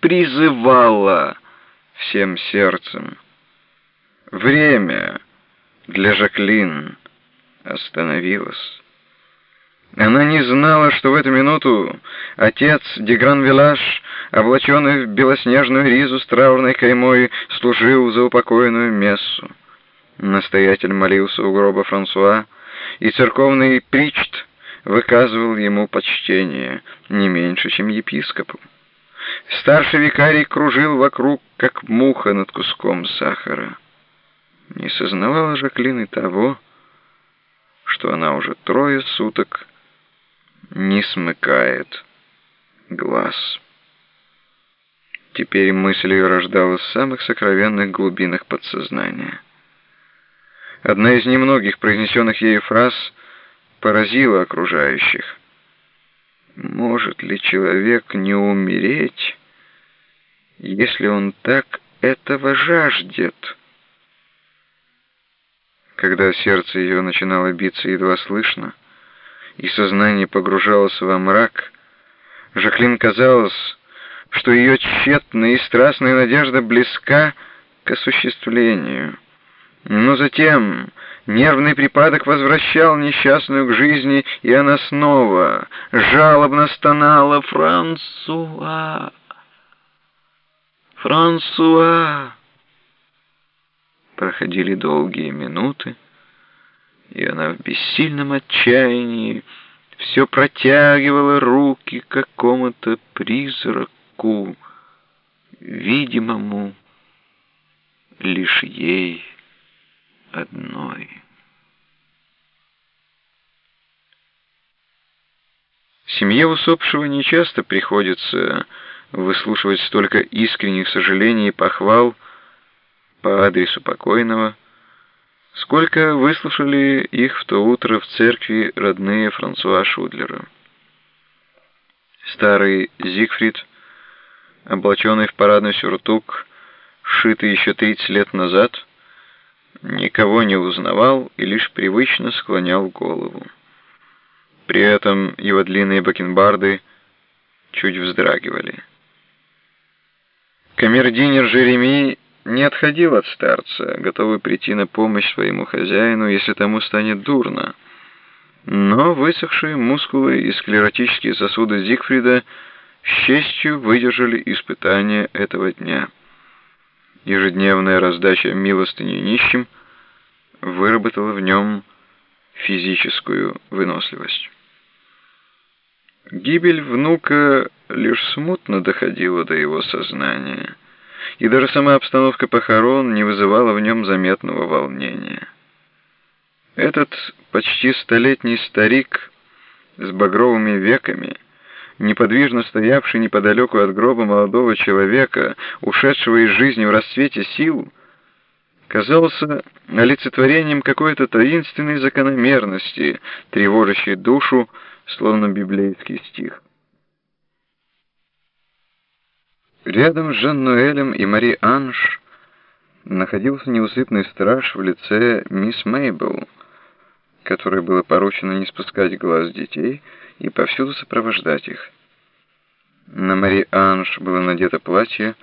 призывала всем сердцем. Время для Жаклин остановилось. Она не знала, что в эту минуту отец Дегран-Вилаш, облаченный в белоснежную ризу с траурной каймой, служил за упокоенную мессу. Настоятель молился у гроба Франсуа, и церковный причт выказывал ему почтение не меньше, чем епископу. Старший викарий кружил вокруг, как муха над куском сахара. Не сознавала Жаклин и того, что она уже трое суток не смыкает глаз. Теперь мысль ее рождалась в самых сокровенных глубинах подсознания. Одна из немногих произнесенных ею фраз поразила окружающих. Может ли человек не умереть, если он так этого жаждет? Когда сердце ее начинало биться едва слышно, и сознание погружалось во мрак, Жаклин казалось, что ее тщетная и страстная надежда близка к осуществлению. Но затем нервный припадок возвращал несчастную к жизни, и она снова жалобно стонала «Франсуа! Франсуа!» Проходили долгие минуты, и она в бессильном отчаянии все протягивала руки к какому-то призраку, видимому лишь ей одной. Семье усопшего нечасто приходится выслушивать столько искренних сожалений и похвал по адресу покойного, сколько выслушали их в то утро в церкви родные Франсуа Шудлера. Старый Зигфрид, облаченный в парадный сюртук, сшитый еще 30 лет назад, никого не узнавал и лишь привычно склонял голову. При этом его длинные бакенбарды чуть вздрагивали. Камердинер Жереми не отходил от старца, готовый прийти на помощь своему хозяину, если тому станет дурно. Но высохшие мускулы и склеротические сосуды Зигфрида с честью выдержали испытания этого дня. Ежедневная раздача милостыни нищим выработала в нем физическую выносливость. Гибель внука лишь смутно доходила до его сознания, и даже сама обстановка похорон не вызывала в нем заметного волнения. Этот почти столетний старик с багровыми веками — неподвижно стоявший неподалеку от гроба молодого человека, ушедшего из жизни в расцвете сил, казался олицетворением какой-то таинственной закономерности, тревожащей душу, словно библейский стих. Рядом с Жан-Ноэлем и Мари Анж находился неусыпный страж в лице мисс Мейбл, которой было поручено не спускать глаз детей и повсюду сопровождать их. На Мари Анж было надето платье,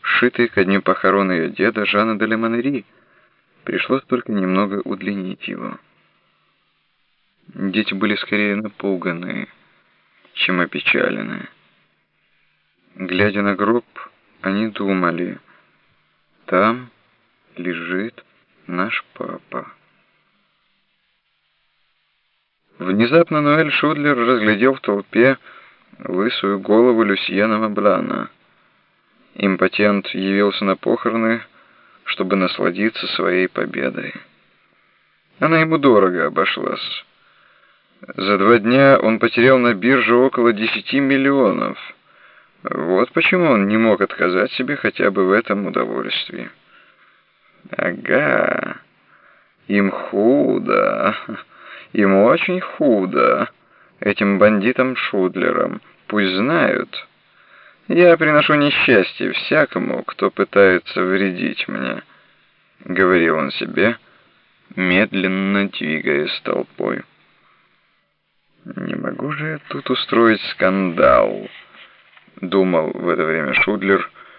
сшитое ко дню похорон ее деда Жана де Лемонери. Пришлось только немного удлинить его. Дети были скорее напуганы, чем опечалены. Глядя на гроб, они думали, там лежит наш папа. Внезапно Ноэль Шудлер разглядел в толпе лысую голову Люсьена Маблана. Импотент явился на похороны, чтобы насладиться своей победой. Она ему дорого обошлась. За два дня он потерял на бирже около десяти миллионов. Вот почему он не мог отказать себе хотя бы в этом удовольствии. Ага, им худо. Ему очень худо, этим бандитам-шудлерам. Пусть знают. Я приношу несчастье всякому, кто пытается вредить мне, — говорил он себе, медленно двигаясь толпой. Не могу же я тут устроить скандал, думал в это время Шудлер,